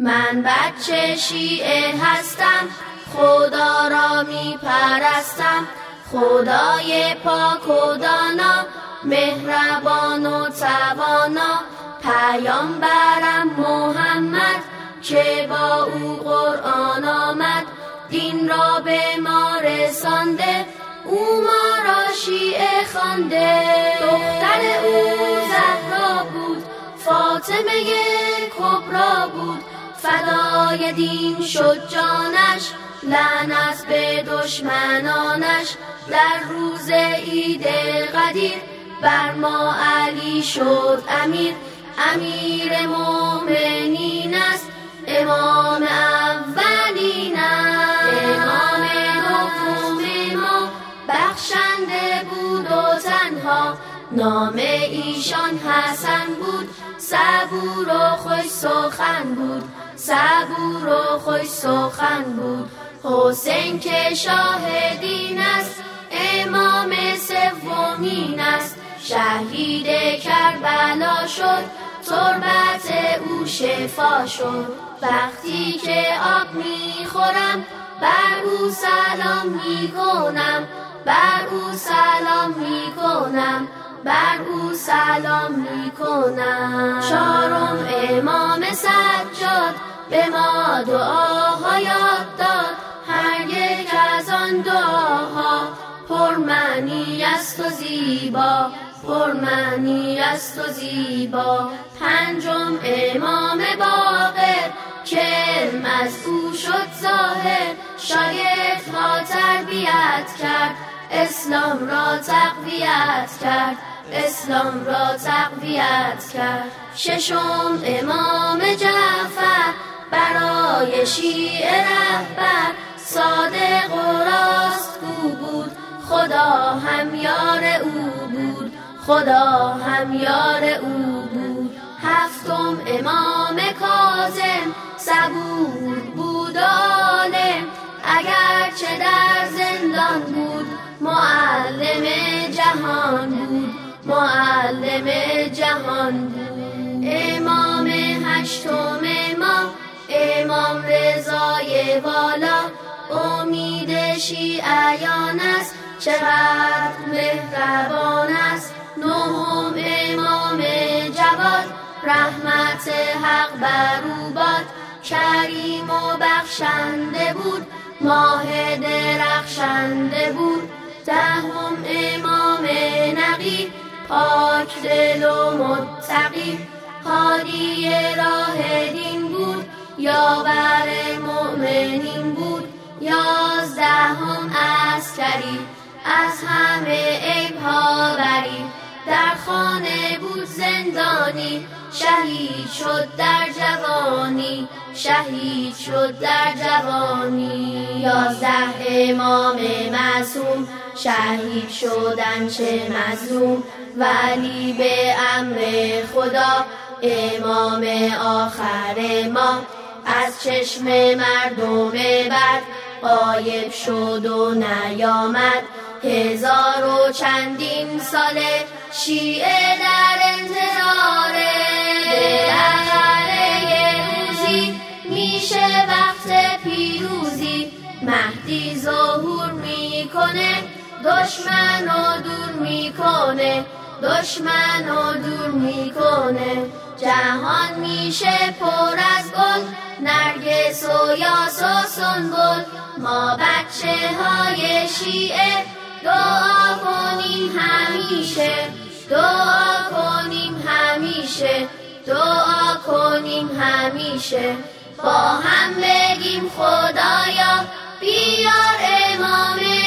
من بچه شیعه هستم خدا را می پرستم خدای پاک و دانا مهربان و توانا. پیامبرم محمد که با او قرآن آمد. دین را به ما رسانده او ما را شیعه خانده دختر او زهرا بود فاطمه کبرا بود. فدای دین شد جانش لعنت به دشمنانش. در روز عید قدیر بر ما علی شد امیر. امیر مومنین است امام اولین امام نام ایشان حسن بود صبور و خوش سخن بود صبور و خوش سخن بود. حسین که شاهدین است امام سومین است. شهید کربلا شد تربت او شفا شد. وقتی که آب می‌خورم بر او سلام می‌کنم بر او سلام می‌کنم. بر او سلام می‌کنم. چهارم امام سجاد به ما دعاها یاد داد. هر یک از آن دعاها پرمعنی است و زیبا. پرمعنی است و زیبا. پنجم امام باقر که از او شد ظاهر. ها تربیت کرد. اسلام را تقویت کرد. اسلام را تقویت کرد. ششم امام جعفر برای شیعه رهبر. صادق و راستگو بود. خدا هم یار او بود. خدا هم یار او بود. هفتم امام کازم صبور بود عالم. اگرچه در زندان بود معلم جهان. امام هشتم ما امام رضای والا. امید شیعیان است چقدر مهربان است. نهم امام جواد رحمت حق بر او باد. کریم و بخشنده بود ماه درخشنده بود. دهم امام نقی پاک دل و متقی. هادی راه دین بود یاور مؤمنین بود. یازدهم عسکری از همه عیب ها بری. در خانه بود زندانی شهید شد در جوانی شهید شد در جوانی. یازده امام معصوم شهید شدن چه مظلوم؟ ولی به امر خدا امام آخر ما از چشم مردم بد قایب شد و نیامد. هزار و چندین ساله شیعه وقت پیروزی مهدی ظهور می‌کنه دشمن و دور می‌کنه دشمن و دور می‌کنه. جهان میشه پر از گل نرگس و یاس و سنبل. ما بچه های شیعه دعا کنیم همیشه دعا کنیم همیشه دعا کنیم همیشه. با هم بگیم خدایا بیار امام